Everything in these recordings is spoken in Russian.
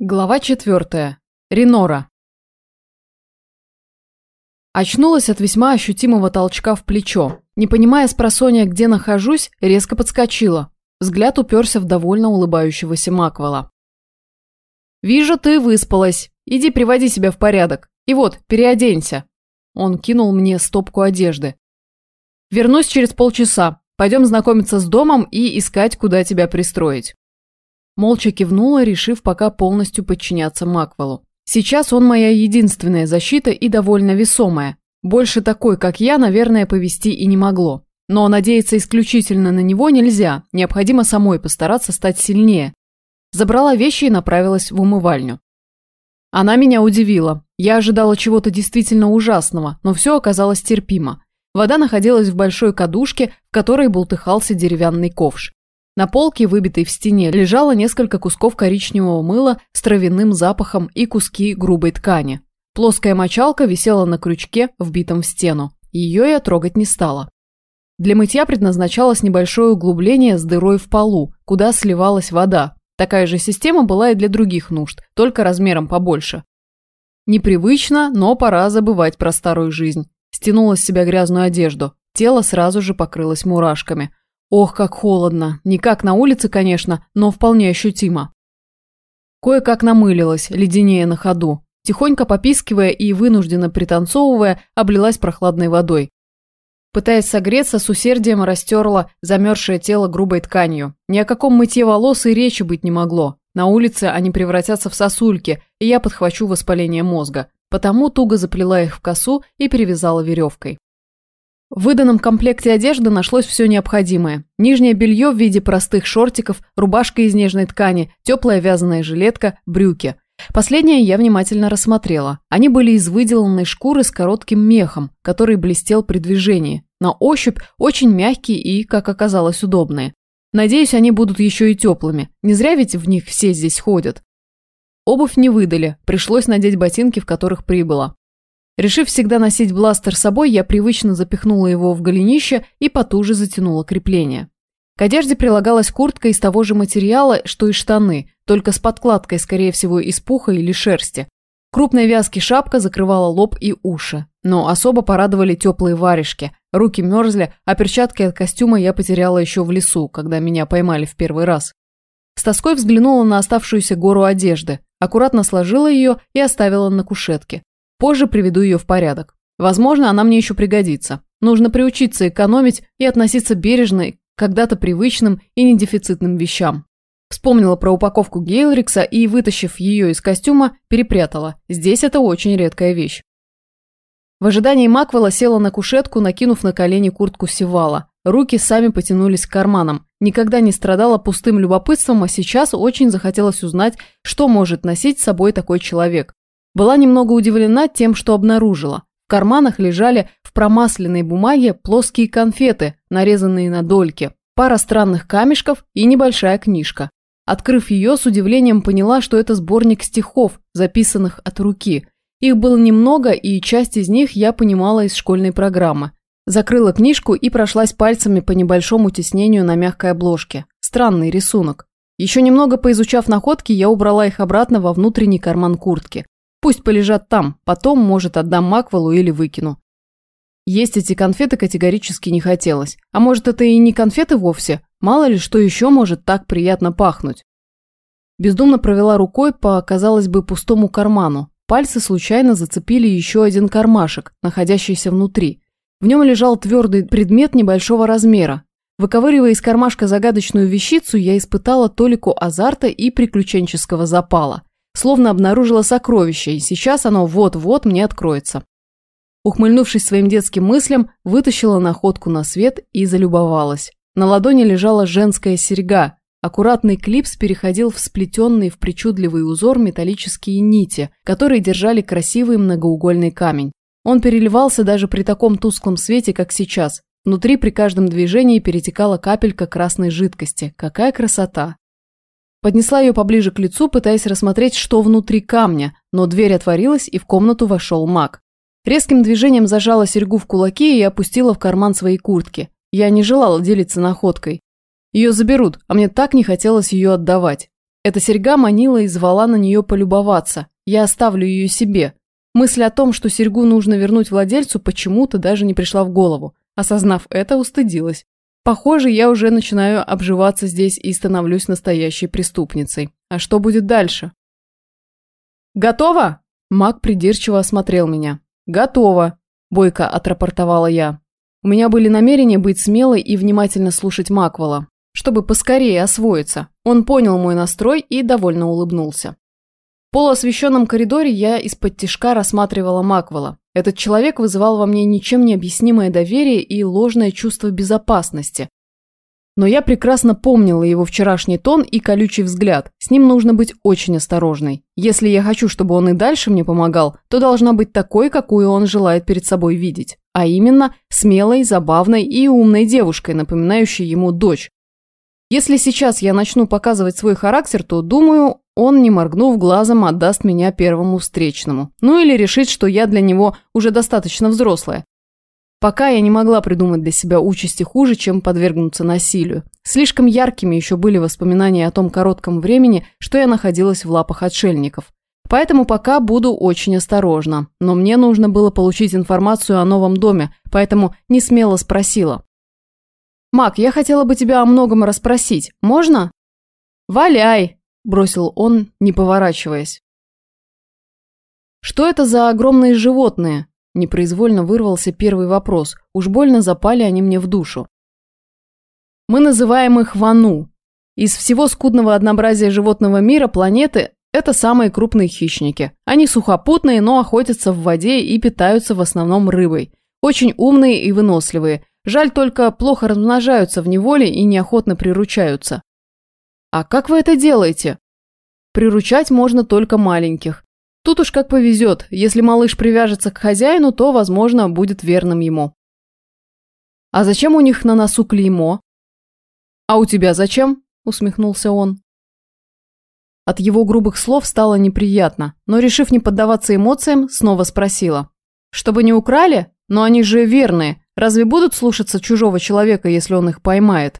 Глава четвертая. Ренора. Очнулась от весьма ощутимого толчка в плечо. Не понимая с где нахожусь, резко подскочила. Взгляд уперся в довольно улыбающегося Маквела. «Вижу, ты выспалась. Иди приводи себя в порядок. И вот, переоденься». Он кинул мне стопку одежды. «Вернусь через полчаса. Пойдем знакомиться с домом и искать, куда тебя пристроить». Молча кивнула, решив пока полностью подчиняться Маквеллу. Сейчас он моя единственная защита и довольно весомая. Больше такой, как я, наверное, повести и не могло. Но надеяться исключительно на него нельзя, необходимо самой постараться стать сильнее. Забрала вещи и направилась в умывальню. Она меня удивила. Я ожидала чего-то действительно ужасного, но все оказалось терпимо. Вода находилась в большой кадушке, в которой бултыхался деревянный ковш. На полке, выбитой в стене, лежало несколько кусков коричневого мыла с травяным запахом и куски грубой ткани. Плоская мочалка висела на крючке, вбитом в стену. Ее я трогать не стала. Для мытья предназначалось небольшое углубление с дырой в полу, куда сливалась вода. Такая же система была и для других нужд, только размером побольше. Непривычно, но пора забывать про старую жизнь. Стянула с себя грязную одежду. Тело сразу же покрылось мурашками – Ох, как холодно. Не как на улице, конечно, но вполне ощутимо. Кое-как намылилась, леденее на ходу. Тихонько попискивая и вынужденно пританцовывая, облилась прохладной водой. Пытаясь согреться, с усердием растерла замерзшее тело грубой тканью. Ни о каком мытье волос и речи быть не могло. На улице они превратятся в сосульки, и я подхвачу воспаление мозга. Потому туго заплела их в косу и перевязала веревкой. В выданном комплекте одежды нашлось все необходимое. Нижнее белье в виде простых шортиков, рубашка из нежной ткани, теплая вязаная жилетка, брюки. Последнее я внимательно рассмотрела. Они были из выделанной шкуры с коротким мехом, который блестел при движении. На ощупь очень мягкие и, как оказалось, удобные. Надеюсь, они будут еще и теплыми. Не зря ведь в них все здесь ходят. Обувь не выдали, пришлось надеть ботинки, в которых прибыла. Решив всегда носить бластер с собой, я привычно запихнула его в голенище и потуже затянула крепление. К одежде прилагалась куртка из того же материала, что и штаны, только с подкладкой, скорее всего, из пуха или шерсти. Крупной вязки шапка закрывала лоб и уши. Но особо порадовали теплые варежки. Руки мерзли, а перчатки от костюма я потеряла еще в лесу, когда меня поймали в первый раз. С тоской взглянула на оставшуюся гору одежды, аккуратно сложила ее и оставила на кушетке. Позже приведу ее в порядок. Возможно, она мне еще пригодится. Нужно приучиться экономить и относиться бережно к когда-то привычным и недефицитным вещам. Вспомнила про упаковку Гейлрикса и, вытащив ее из костюма, перепрятала. Здесь это очень редкая вещь. В ожидании Маквела села на кушетку, накинув на колени куртку Севала. Руки сами потянулись к карманам. Никогда не страдала пустым любопытством, а сейчас очень захотелось узнать, что может носить с собой такой человек. Была немного удивлена тем, что обнаружила. В карманах лежали в промасленной бумаге плоские конфеты, нарезанные на дольки, пара странных камешков и небольшая книжка. Открыв ее, с удивлением поняла, что это сборник стихов, записанных от руки. Их было немного, и часть из них я понимала из школьной программы. Закрыла книжку и прошлась пальцами по небольшому тиснению на мягкой обложке. Странный рисунок. Еще немного поизучав находки, я убрала их обратно во внутренний карман куртки. Пусть полежат там, потом, может, отдам Маквеллу или выкину. Есть эти конфеты категорически не хотелось. А может, это и не конфеты вовсе? Мало ли, что еще может так приятно пахнуть. Бездумно провела рукой по, казалось бы, пустому карману. Пальцы случайно зацепили еще один кармашек, находящийся внутри. В нем лежал твердый предмет небольшого размера. Выковыривая из кармашка загадочную вещицу, я испытала толику азарта и приключенческого запала – Словно обнаружила сокровище, и сейчас оно вот-вот мне откроется. Ухмыльнувшись своим детским мыслям, вытащила находку на свет и залюбовалась. На ладони лежала женская серьга. Аккуратный клипс переходил в сплетенный в причудливый узор металлические нити, которые держали красивый многоугольный камень. Он переливался даже при таком тусклом свете, как сейчас. Внутри при каждом движении перетекала капелька красной жидкости. Какая красота! Поднесла ее поближе к лицу, пытаясь рассмотреть, что внутри камня, но дверь отворилась, и в комнату вошел маг. Резким движением зажала серьгу в кулаке и опустила в карман своей куртки. Я не желала делиться находкой. Ее заберут, а мне так не хотелось ее отдавать. Эта серьга манила и звала на нее полюбоваться. Я оставлю ее себе. Мысль о том, что серьгу нужно вернуть владельцу, почему-то даже не пришла в голову. Осознав это, устыдилась. Похоже, я уже начинаю обживаться здесь и становлюсь настоящей преступницей. А что будет дальше? «Готово?» Маг придирчиво осмотрел меня. «Готово», – бойко отрапортовала я. У меня были намерения быть смелой и внимательно слушать Маквела, чтобы поскорее освоиться. Он понял мой настрой и довольно улыбнулся. В полуосвещенном коридоре я из-под тишка рассматривала Маквела. Этот человек вызывал во мне ничем не объяснимое доверие и ложное чувство безопасности. Но я прекрасно помнила его вчерашний тон и колючий взгляд. С ним нужно быть очень осторожной. Если я хочу, чтобы он и дальше мне помогал, то должна быть такой, какую он желает перед собой видеть. А именно, смелой, забавной и умной девушкой, напоминающей ему дочь. Если сейчас я начну показывать свой характер, то, думаю, он, не моргнув глазом, отдаст меня первому встречному. Ну или решит, что я для него уже достаточно взрослая. Пока я не могла придумать для себя участи хуже, чем подвергнуться насилию. Слишком яркими еще были воспоминания о том коротком времени, что я находилась в лапах отшельников. Поэтому пока буду очень осторожна. Но мне нужно было получить информацию о новом доме, поэтому не смело спросила. «Мак, я хотела бы тебя о многом расспросить. Можно?» «Валяй!» – бросил он, не поворачиваясь. «Что это за огромные животные?» Непроизвольно вырвался первый вопрос. Уж больно запали они мне в душу. Мы называем их вану. Из всего скудного однообразия животного мира планеты это самые крупные хищники. Они сухопутные, но охотятся в воде и питаются в основном рыбой. Очень умные и выносливые. Жаль только плохо размножаются в неволе и неохотно приручаются. А как вы это делаете? Приручать можно только маленьких. Тут уж как повезет, если малыш привяжется к хозяину, то, возможно, будет верным ему. А зачем у них на носу клеймо? А у тебя зачем? Усмехнулся он. От его грубых слов стало неприятно, но, решив не поддаваться эмоциям, снова спросила. «Чтобы не украли? Но они же верные. Разве будут слушаться чужого человека, если он их поймает?»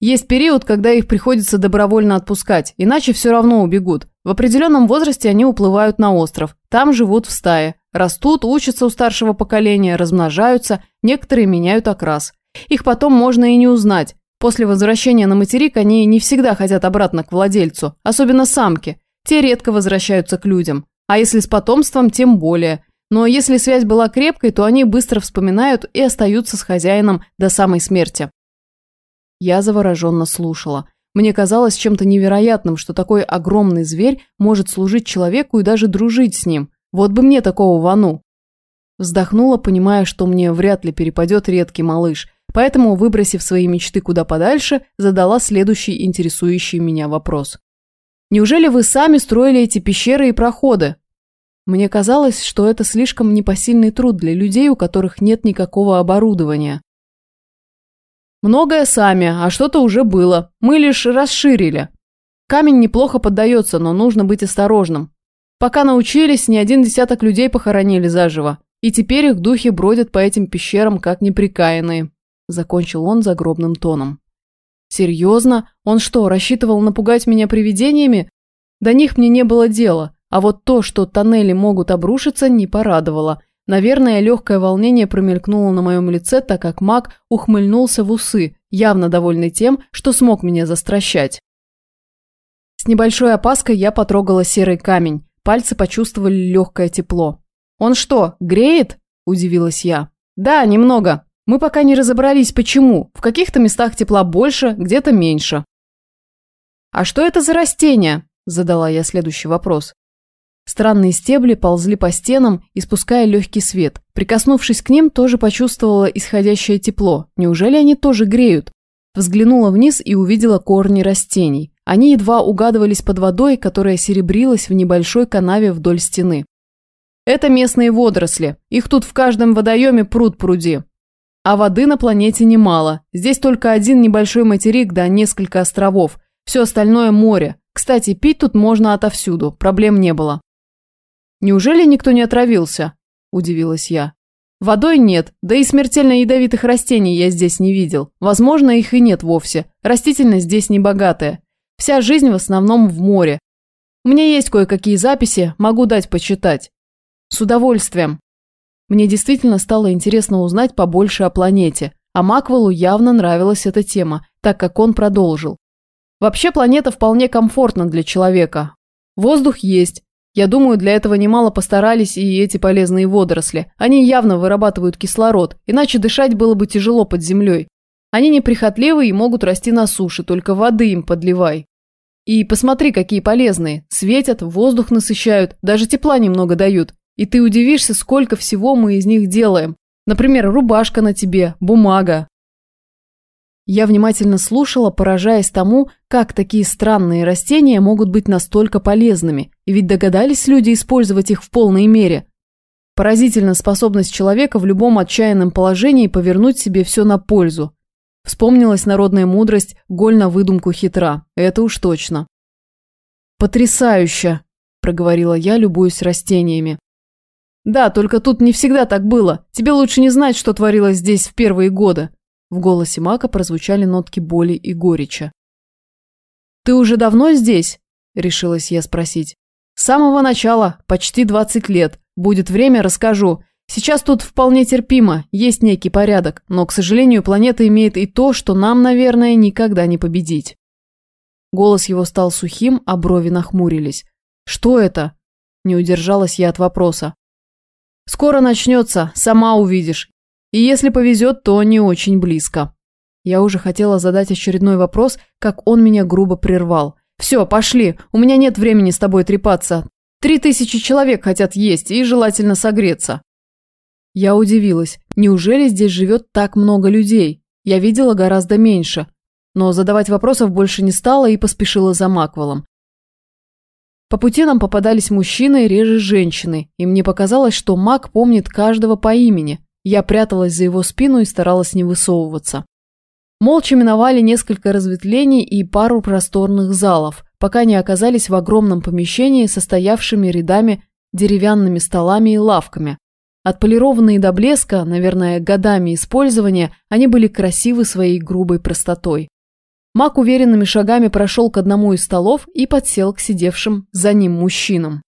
Есть период, когда их приходится добровольно отпускать, иначе все равно убегут. В определенном возрасте они уплывают на остров, там живут в стае, растут, учатся у старшего поколения, размножаются, некоторые меняют окрас. Их потом можно и не узнать. После возвращения на материк они не всегда хотят обратно к владельцу, особенно самки. Те редко возвращаются к людям. А если с потомством, тем более. Но если связь была крепкой, то они быстро вспоминают и остаются с хозяином до самой смерти. Я завороженно слушала. Мне казалось чем-то невероятным, что такой огромный зверь может служить человеку и даже дружить с ним. Вот бы мне такого вану. Вздохнула, понимая, что мне вряд ли перепадет редкий малыш, поэтому, выбросив свои мечты куда подальше, задала следующий интересующий меня вопрос. «Неужели вы сами строили эти пещеры и проходы?» Мне казалось, что это слишком непосильный труд для людей, у которых нет никакого оборудования. Многое сами, а что-то уже было. Мы лишь расширили. Камень неплохо поддается, но нужно быть осторожным. Пока научились, ни один десяток людей похоронили заживо. И теперь их духи бродят по этим пещерам, как неприкаянные. Закончил он загробным тоном. Серьезно? Он что, рассчитывал напугать меня привидениями? До них мне не было дела. А вот то, что тоннели могут обрушиться, не порадовало. Наверное, легкое волнение промелькнуло на моем лице, так как маг ухмыльнулся в усы, явно довольный тем, что смог меня застращать. С небольшой опаской я потрогала серый камень. Пальцы почувствовали легкое тепло. «Он что, греет?» – удивилась я. «Да, немного. Мы пока не разобрались, почему. В каких-то местах тепла больше, где-то меньше». «А что это за растение?» – задала я следующий вопрос. Странные стебли ползли по стенам, испуская легкий свет. Прикоснувшись к ним, тоже почувствовала исходящее тепло. Неужели они тоже греют? Взглянула вниз и увидела корни растений. Они едва угадывались под водой, которая серебрилась в небольшой канаве вдоль стены. Это местные водоросли. Их тут в каждом водоеме пруд пруди. А воды на планете немало. Здесь только один небольшой материк да несколько островов. Все остальное море. Кстати, пить тут можно отовсюду, проблем не было. «Неужели никто не отравился?» – удивилась я. «Водой нет, да и смертельно ядовитых растений я здесь не видел. Возможно, их и нет вовсе. Растительность здесь не богатая. Вся жизнь в основном в море. У меня есть кое-какие записи, могу дать почитать. С удовольствием. Мне действительно стало интересно узнать побольше о планете, а Маквеллу явно нравилась эта тема, так как он продолжил. Вообще планета вполне комфортна для человека. Воздух есть. Я думаю, для этого немало постарались и эти полезные водоросли. Они явно вырабатывают кислород, иначе дышать было бы тяжело под землей. Они неприхотливы и могут расти на суше, только воды им подливай. И посмотри, какие полезные. Светят, воздух насыщают, даже тепла немного дают. И ты удивишься, сколько всего мы из них делаем. Например, рубашка на тебе, бумага. Я внимательно слушала, поражаясь тому, как такие странные растения могут быть настолько полезными, и ведь догадались люди использовать их в полной мере. Поразительна способность человека в любом отчаянном положении повернуть себе все на пользу. Вспомнилась народная мудрость «голь на выдумку хитра». Это уж точно. «Потрясающе!» – проговорила я, любуясь растениями. «Да, только тут не всегда так было. Тебе лучше не знать, что творилось здесь в первые годы. В голосе Мака прозвучали нотки боли и горечи. «Ты уже давно здесь?» – решилась я спросить. «С самого начала, почти 20 лет. Будет время, расскажу. Сейчас тут вполне терпимо, есть некий порядок, но, к сожалению, планета имеет и то, что нам, наверное, никогда не победить». Голос его стал сухим, а брови нахмурились. «Что это?» – не удержалась я от вопроса. «Скоро начнется, сама увидишь. И если повезет, то не очень близко. Я уже хотела задать очередной вопрос, как он меня грубо прервал. «Все, пошли, у меня нет времени с тобой трепаться. Три тысячи человек хотят есть и желательно согреться». Я удивилась. Неужели здесь живет так много людей? Я видела гораздо меньше. Но задавать вопросов больше не стала и поспешила за Маквелом. По пути нам попадались мужчины реже женщины, и мне показалось, что Мак помнит каждого по имени. Я пряталась за его спину и старалась не высовываться. Молча миновали несколько разветвлений и пару просторных залов, пока не оказались в огромном помещении, состоявшими рядами деревянными столами и лавками. Отполированные до блеска, наверное, годами использования, они были красивы своей грубой простотой. Мак уверенными шагами прошел к одному из столов и подсел к сидевшим за ним мужчинам.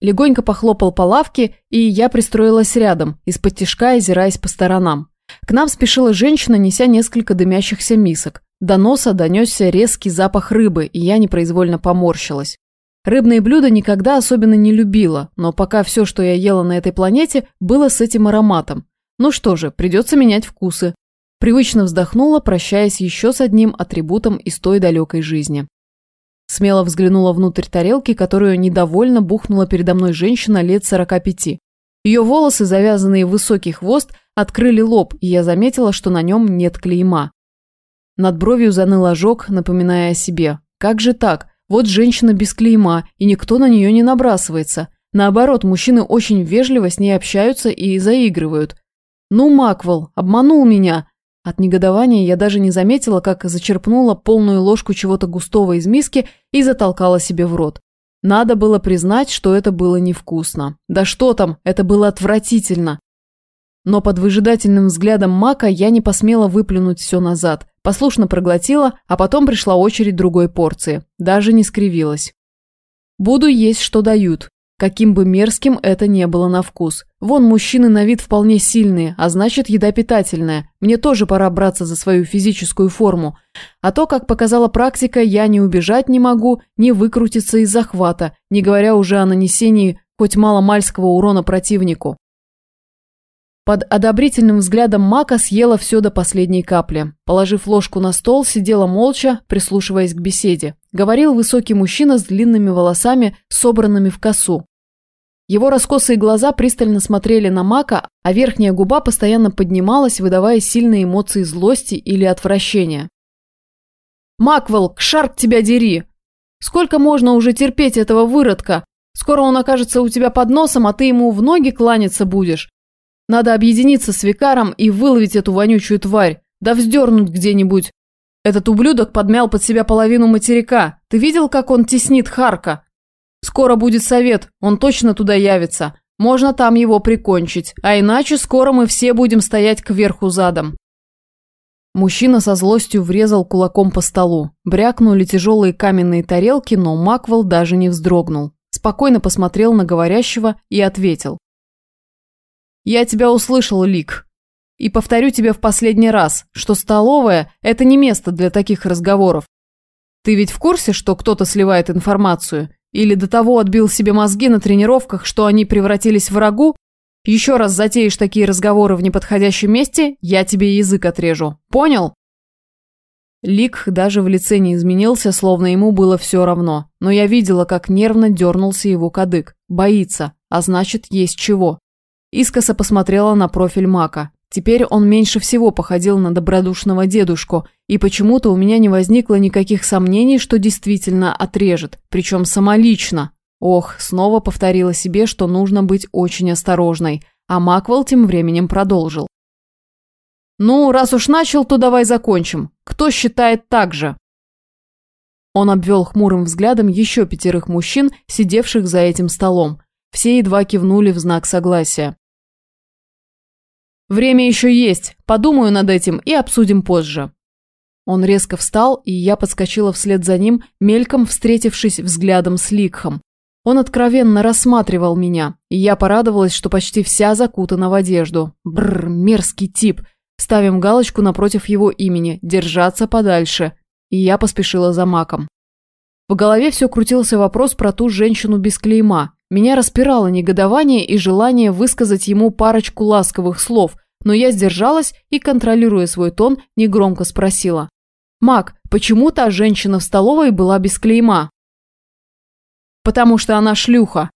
Легонько похлопал по лавке, и я пристроилась рядом, из-под тишка озираясь по сторонам. К нам спешила женщина, неся несколько дымящихся мисок. До носа донесся резкий запах рыбы, и я непроизвольно поморщилась. Рыбные блюда никогда особенно не любила, но пока все, что я ела на этой планете, было с этим ароматом. Ну что же, придется менять вкусы. Привычно вздохнула, прощаясь еще с одним атрибутом из той далекой жизни. Смело взглянула внутрь тарелки, которую недовольно бухнула передо мной женщина лет 45. Ее волосы, завязанные в высокий хвост, открыли лоб, и я заметила, что на нем нет клейма. Над бровью заныл ожог, напоминая о себе. Как же так? Вот женщина без клейма, и никто на нее не набрасывается. Наоборот, мужчины очень вежливо с ней общаются и заигрывают. «Ну, Маквел, обманул меня!» От негодования я даже не заметила, как зачерпнула полную ложку чего-то густого из миски и затолкала себе в рот. Надо было признать, что это было невкусно. Да что там, это было отвратительно. Но под выжидательным взглядом Мака я не посмела выплюнуть все назад. Послушно проглотила, а потом пришла очередь другой порции. Даже не скривилась. Буду есть, что дают. Каким бы мерзким это не было на вкус. Вон мужчины на вид вполне сильные, а значит еда питательная. Мне тоже пора браться за свою физическую форму. А то, как показала практика, я не убежать не могу, не выкрутиться из захвата, не говоря уже о нанесении хоть мало-мальского урона противнику. Под одобрительным взглядом Мака съела все до последней капли. Положив ложку на стол, сидела молча, прислушиваясь к беседе. Говорил высокий мужчина с длинными волосами, собранными в косу. Его раскосые глаза пристально смотрели на Мака, а верхняя губа постоянно поднималась, выдавая сильные эмоции злости или отвращения. «Маквелл, шарк тебя дери! Сколько можно уже терпеть этого выродка? Скоро он окажется у тебя под носом, а ты ему в ноги кланяться будешь. Надо объединиться с Викаром и выловить эту вонючую тварь, да вздернуть где-нибудь. Этот ублюдок подмял под себя половину материка. Ты видел, как он теснит Харка? Скоро будет совет, он точно туда явится. Можно там его прикончить, а иначе скоро мы все будем стоять кверху задом. Мужчина со злостью врезал кулаком по столу. Брякнули тяжелые каменные тарелки, но Маквел даже не вздрогнул. Спокойно посмотрел на говорящего и ответил. «Я тебя услышал, Лик. И повторю тебе в последний раз, что столовая – это не место для таких разговоров. Ты ведь в курсе, что кто-то сливает информацию? Или до того отбил себе мозги на тренировках, что они превратились в врагу, еще раз затеешь такие разговоры в неподходящем месте, я тебе язык отрежу. Понял?» Лик даже в лице не изменился, словно ему было все равно. Но я видела, как нервно дернулся его кадык. Боится, а значит, есть чего. Искоса посмотрела на профиль Мака. Теперь он меньше всего походил на добродушного дедушку, и почему-то у меня не возникло никаких сомнений, что действительно отрежет, причем самолично. Ох, снова повторила себе, что нужно быть очень осторожной, а Маквел тем временем продолжил. «Ну, раз уж начал, то давай закончим. Кто считает так же?» Он обвел хмурым взглядом еще пятерых мужчин, сидевших за этим столом. Все едва кивнули в знак согласия. «Время еще есть. Подумаю над этим и обсудим позже». Он резко встал, и я подскочила вслед за ним, мельком встретившись взглядом с Ликхом. Он откровенно рассматривал меня, и я порадовалась, что почти вся закутана в одежду. Бррр, мерзкий тип. Ставим галочку напротив его имени «Держаться подальше». И я поспешила за маком. В голове все крутился вопрос про ту женщину без клейма. Меня распирало негодование и желание высказать ему парочку ласковых слов, но я сдержалась и, контролируя свой тон, негромко спросила. «Мак, почему та женщина в столовой была без клейма?» потому что она шлюха.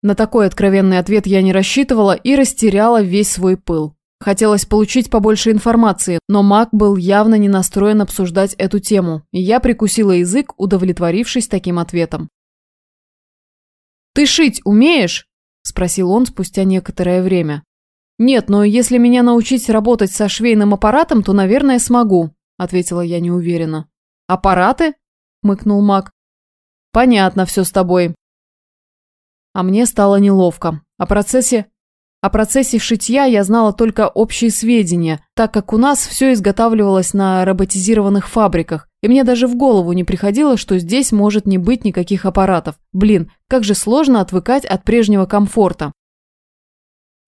На такой откровенный ответ я не рассчитывала и растеряла весь свой пыл. Хотелось получить побольше информации, но Мак был явно не настроен обсуждать эту тему, и я прикусила язык, удовлетворившись таким ответом. «Ты шить умеешь?» – спросил он спустя некоторое время. «Нет, но если меня научить работать со швейным аппаратом, то, наверное, смогу», – ответила я неуверенно. «Аппараты?» – мыкнул Мак. Понятно все с тобой. А мне стало неловко. О процессе... О процессе шитья я знала только общие сведения, так как у нас все изготавливалось на роботизированных фабриках, и мне даже в голову не приходило, что здесь может не быть никаких аппаратов. Блин, как же сложно отвыкать от прежнего комфорта.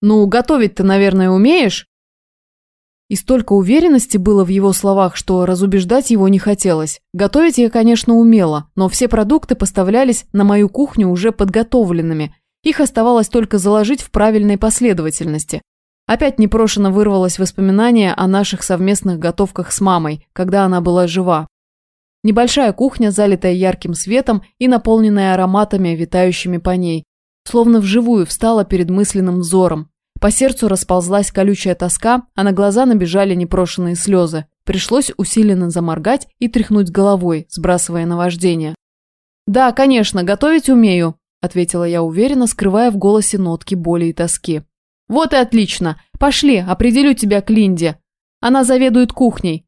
«Ну, готовить ты, наверное, умеешь?» И столько уверенности было в его словах, что разубеждать его не хотелось. Готовить я, конечно, умела, но все продукты поставлялись на мою кухню уже подготовленными. Их оставалось только заложить в правильной последовательности. Опять непрошено вырвалось воспоминание о наших совместных готовках с мамой, когда она была жива. Небольшая кухня, залитая ярким светом и наполненная ароматами, витающими по ней. Словно вживую встала перед мысленным взором. По сердцу расползлась колючая тоска, а на глаза набежали непрошенные слезы. Пришлось усиленно заморгать и тряхнуть головой, сбрасывая наваждение. «Да, конечно, готовить умею», – ответила я уверенно, скрывая в голосе нотки боли и тоски. «Вот и отлично. Пошли, определю тебя к Линде. Она заведует кухней.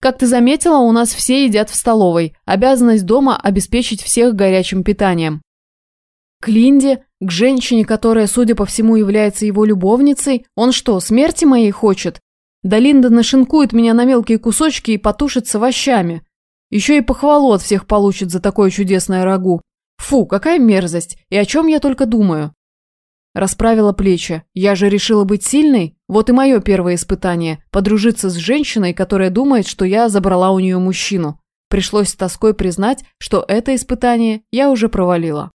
Как ты заметила, у нас все едят в столовой. Обязанность дома – обеспечить всех горячим питанием. К Линде, к женщине, которая, судя по всему, является его любовницей, он что, смерти моей хочет? Да Линда нашинкует меня на мелкие кусочки и потушит с овощами. Еще и похвалу от всех получит за такое чудесное рагу. Фу, какая мерзость, и о чем я только думаю. Расправила плечи. Я же решила быть сильной. Вот и мое первое испытание – подружиться с женщиной, которая думает, что я забрала у нее мужчину. Пришлось с тоской признать, что это испытание я уже провалила.